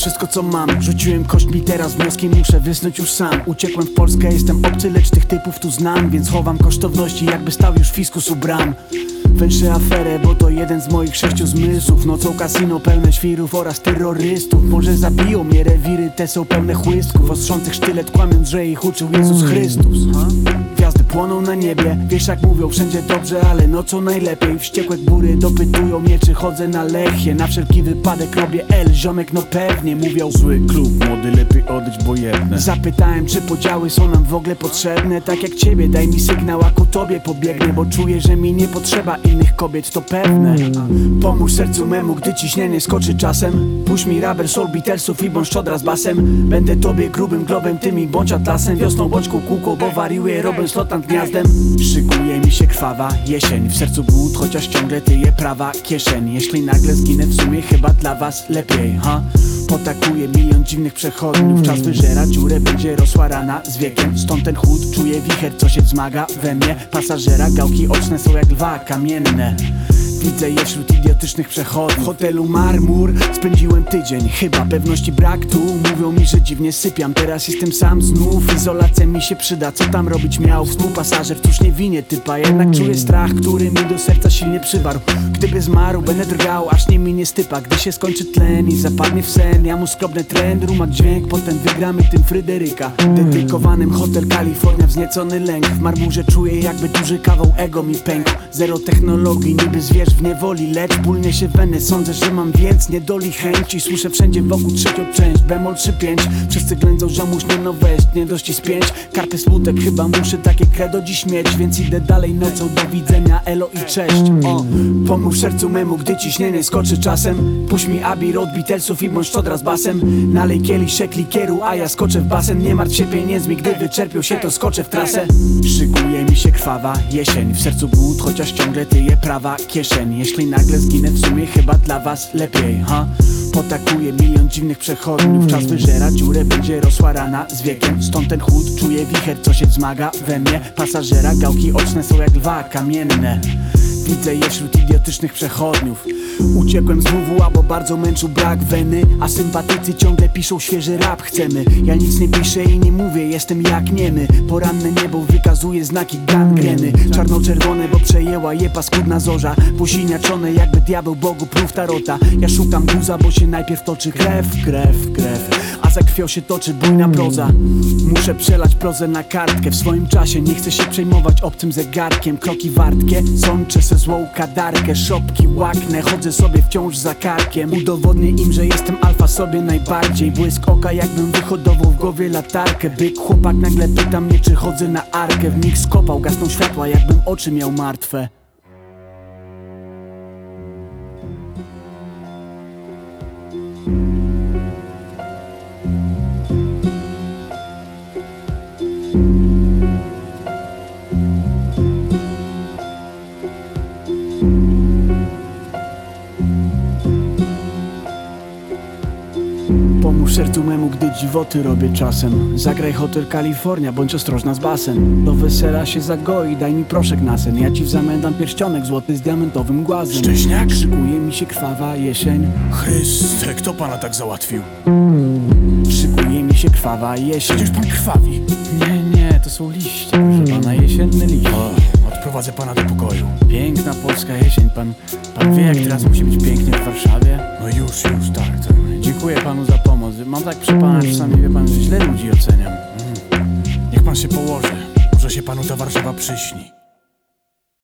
wszystko co mam. Rzuciłem kośćmi teraz wnioski muszę wysnuć już sam. Uciekłem w Polskę, jestem obcy, lecz tych typów tu znam Więc chowam kosztowności jakby stał już fiskus u bram. Węszę aferę, bo to jeden z moich sześciu zmysłów. Nocą kasino pełne świrów oraz terrorystów. Może zabiją mnie rewiry, te są pełne chłystków. Ostrzących sztylet kłamiąc, że ich uczył Jezus Chrystus Gwiazdy płoną na niebie, wiesz jak mówią wszędzie dobrze, ale nocą najlepiej. Wściekłe góry dopytują mnie, czy chodzę na lechie. Na wszelki wypadek robię L, ziomek no pewnie Mówią. Zły klub, młody lepiej odejść, bo jedne. Zapytałem, czy podziały są nam w ogóle potrzebne. Tak jak ciebie, daj mi sygnał, a ku tobie pobiegnę Bo czuję, że mi nie potrzeba innych kobiet, to pewne. Pomóż sercu memu, gdy ciśnienie skoczy czasem. Puść mi raber, soul, Beatlesów i bądź szczodra z basem. Będę tobie grubym globem, ty mi bądź atlasem. Wiosną bądź kukułką, bo wariuję, robię slotan gniazdem? Szykuje mi się krwawa jesień. W sercu głód, chociaż ciągle tyje prawa kieszeń. Jeśli nagle zginę w sumie, chyba dla was lepiej, ha? Potakuje milion dziwnych przechodniów. Czas wyżera dziurę, będzie rosła rana z wiekiem. Stąd ten chłód, czuję wicher, co się wzmaga we mnie. Pasażera, gałki oczne są jak lwa kamienne Widzę je wśród idiotycznych przechodniów W hotelu Marmur spędziłem tydzień. Chyba pewności brak tu. Mówią mi, że dziwnie sypiam. Teraz jestem sam znów. Izolacja mi się przyda. Co tam robić miał? Współpasażer Cóż nie winie typa. Jednak czuję strach, który mi do serca silnie przywarł. Gdyby zmarł, będę drgał Aż nie minie stypa Gdy się skończy tlen i zapadnie w sen Ja mu skrobnę trend, rumak dźwięk Potem wygramy tym Fryderyka. Dedykowanym hotel Kalifornia Wzniecony lęk. W marmurze czuję jakby duży kawał ego mi pękł. Zero technologii, niby zwierz w niewoli Lecz bólnie się weny, sądzę, że mam więc niedoli chęci. Słyszę wszędzie wokół trzecią część, bemol 3-5 Wszyscy ględzą, żałuś nie no nie dość spięć. Karpy smutek, chyba muszę takie credo dziś mieć Więc idę dalej nocą, do widzenia, elo i cześć. O, Pomóż sercu memu, gdy ciśnienie skoczy czasem. Puść mi Abbey Road, Beatlesów i bądź szczodra z basem. Nalej kieliszek likieru, a ja skoczę w basen. Nie martw się pieniędzmi, gdy wyczerpią się, to skoczę w trasę. Szykuje mi się krwawa jesień W sercu głód, chociaż ciągle tyje prawa kieszeń Jeśli nagle zginę w sumie, chyba dla was lepiej, ha? Potakuje milion dziwnych przechodniów Czas wyżera dziurę, będzie rosła rana z wiekiem. Stąd ten chłód, czuję wicher, co się wzmaga we mnie. Pasażera, gałki oczne są jak lwa kamienne Widzę je wśród idiotycznych przechodniów. Uciekłem z WWA, bo bardzo męczył brak weny A sympatycy ciągle piszą świeży rap chcemy. Ja nic nie piszę i nie mówię, jestem jak niemy. Poranne niebo wykazuje znaki gangreny. Czarno-czerwone, bo przejęła je paskudna zorza. Posiniaczone jakby diabeł Bogu prób tarota. Ja szukam guza, bo się najpierw toczy krew, krew, krew za krwią się toczy bujna proza. Muszę przelać prozę na kartkę. W swoim czasie Nie chcę się przejmować obcym zegarkiem. Kroki wartkie, sączę se złą kadarkę. Szopki łaknę, chodzę sobie wciąż za karkiem. Udowodnię im, że jestem alfa sobie najbardziej. Błysk oka jakbym wyhodował w głowie latarkę. Byk chłopak nagle pyta mnie czy chodzę na arkę. W mig skopał, gasną światła jakbym oczy miał martwe Pomóż sercu memu, gdy dziwoty robię czasem. Zagraj Hotel Kalifornia, bądź ostrożna z basem. Do wesela się zagoi, daj mi proszek na sen. Ja ci w zamian dam pierścionek złoty z diamentowym głazem. Szcześniak? Szykuje mi się krwawa jesień. Chryste, kto pana tak załatwił? Się krwawa jesień. Przecież pan krwawi. Nie, nie, to są liście, proszę pana, jesienny liść. O, Odprowadzę pana do pokoju. Piękna polska jesień, pan, pan wie jak teraz musi być pięknie w Warszawie? No już, już, tak, tak. Dziękuję panu za pomoc, mam tak przy pana czasami, wie pan, że źle ludzi oceniam. Niech pan się położy. Może się panu ta Warszawa przyśni